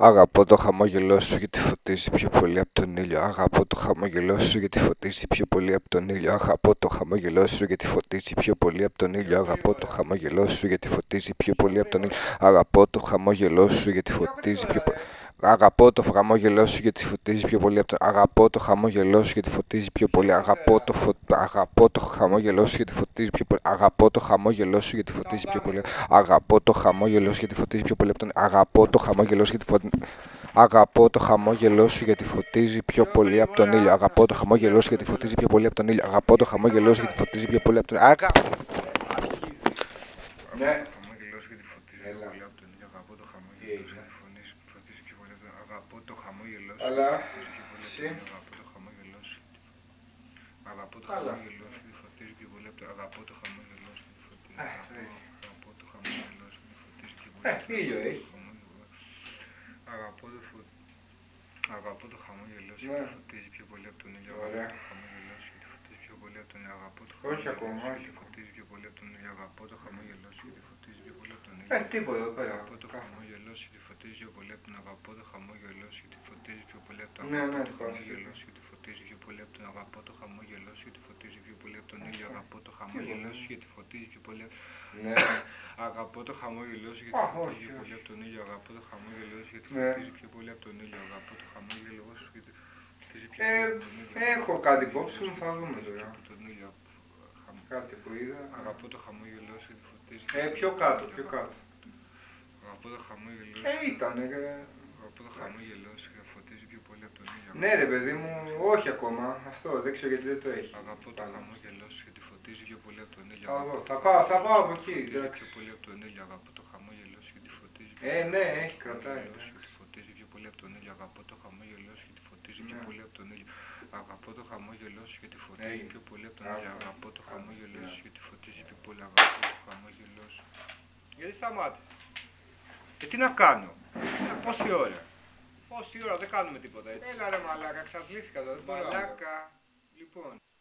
Αγαπώ το χαμόγελό σου γιατί φωτίζει πιο πολύ από τον ήλιο. Αγαπώ το χαμόγελό σου γιατί φωτίζει πιο πολύ από τον ήλιο. Αγαπώ το χαμόγελό σου γιατί φωτίζει πιο πολύ από τον ήλιο. Αγαπώ το χαμόγελό σου γιατί φωτίζει πιο πολύ από τον ήλιο. Αγαπώ το χαμόγελό σου γιατί φωτίζει πιο πολύ. Αγαπώ το χαμόγελό σου γιατί φωτίζεις πιο πολύ από τον Αγαπώ το χαμόγελό σου γιατί φωτίζεις πιο πολύ. Αγαπώ το, φω... Αγαπώ το χαμόγελό σου γιατί φωτίζεις πιο πολύ. Αγαπώ το χαμόγελό σου γιατί φωτίζεις πιο πολύ. Αγαπώ το χαμόγελό σου γιατί φωτίζεις πιο πολύ από τον Αγαπώ το χαμόγελό σου γιατί φωτίζει. Αγαπώ το χαμόγελό σου γιατί φωτίζει πιο πολύ από τον ήλιο. Αγαπώ το χαμόγελό σου γιατί φωτίζει πιο πολύ από τον ήλιο. Αγαπώ το χαμόγελο σου γιατί φωτίζει πιο πολύ από τον ήλιο. Ναι. χαμόγελό σου γιατί φωτίζει Έλα. πολύ από τον ήλιο. Αγαπώ το χαμόγελο σου έγινε? γιατί φωνείς- φωτίζει πιο πολύ από τον Αγαπώ το χαμόγελό σου Αλλά, γιατί φωτίζει πιο πολύ εσύ; από τον Αγαπώ το χαμόγελό σου γιατί- Αγαπώ το Καλά. χαμόγελό σου γιατί φωτίζεις πιο πολύ από τον Αγαπώ το χαμόγελό σου γιατί φωτίζεις Ε, Αγαπώ- θα είναι. Αγαπώ το χαμόγελό σου γιατί φωτίζεις πιο πολύ Ε, από τον ήλιο Αγαπώ έχει. το χαμόγελό σου. Αγαπώ το φω- Αγαπώ το χαμόγελό σου Ναι. γιατί φωτίζεις πιο πολύ από τον ήλιο. Ωραία. Αγαπώ το χαμόγελό σου γιατί φωτίζεις πιο πολύ από τον ήλιο. Αγαπώ το Όχι χαμόγελό ακόμα, σου όχι γιατί ακόμα. φωτίζεις πιο πολύ από τον ήλιο. Αγαπώ το χαμόγελό σου γιατί φωτίζεις πιο πολύ από τον ήλιο. Ε, τίποτα εδώ πέρα. Αγαπώ το Κάθε- χαμόγελό σου γιατί φωτίζει πιο πολύ από τον αγαπώ το χαμόγελό σου γιατί φωτίζει πιο πολύ από τον Ναι, αγαπώ ναι, το το έχω χαμόγελό σου γιατί φωτίζει πιο πολύ από τον αγαπώ το χαμόγελό σου γιατί φωτίζει πιο πολύ από τον ήλιο αγαπώ το χαμόγελό σου γιατί φωτίζει πιο πολύ από Ναι. Αγαπώ το χαμόγελό σου Α, γιατί φωτίζει όχι, πιο πολύ όχι. από τον ήλιο αγαπώ το χαμόγελό σου γιατί Ναι. φωτίζει πιο πολύ από τον ήλιο αγαπώ το χαμόγελό σου γιατί φωτίζει πιο Ε, πολύ από τον ήλιο έχω κάτι υπόψη μου, θα δούμε Φωτίζει τώρα. από τον ήλιο Χαμ- Κάτι που είδα. Αγαπώ το χαμόγελό σου γιατί φωτίζει Ε, πιο κάτω, πιο κάτω. Αγαπώ το χαμόγελό σου Ε, ήταν. Ε, Αγαπώ το χαμόγελό σου ναι, ρε παιδί μου, όχι ακόμα. Αυτό δεν ξέρω γιατί δεν το έχει. Αγαπώ το Πάνω. χαμόγελό σου γιατί φωτίζει πιο πολύ από τον ήλιο. Θα Αγαπώ δω. το Θα πάω, θα πάω από εκεί. Φωτίζει εντάξει. πιο πολύ από τον ήλιο. Αγαπώ το χαμόγελό σου γιατί φωτίζει πιο Ε, ναι, έχει κρατάει. χαμόγελό σου γιατί φωτίζει πιο πολύ από τον ήλιο. Αγαπώ το χαμόγελό σου γιατί φωτίζει πιο Ναι. πολύ από τον ήλιο. Αγαπώ το χαμόγελό σου γιατί φωτίζει Έγινε. πιο πολύ από τον ήλιο. Άστα. Αγαπώ το Άστα. χαμόγελό Ναι. σου γιατί φωτίζει πιο πολύ. Αγαπώ το χαμόγελό σου. Γιατί σταμάτησε. Και τι να κάνω. Ε, πόση ώρα. Πόση ώρα δεν κάνουμε τίποτα έτσι. Έλα ρε μαλάκα, ξαφνήθηκα τώρα. Μαλάκα. Λοιπόν.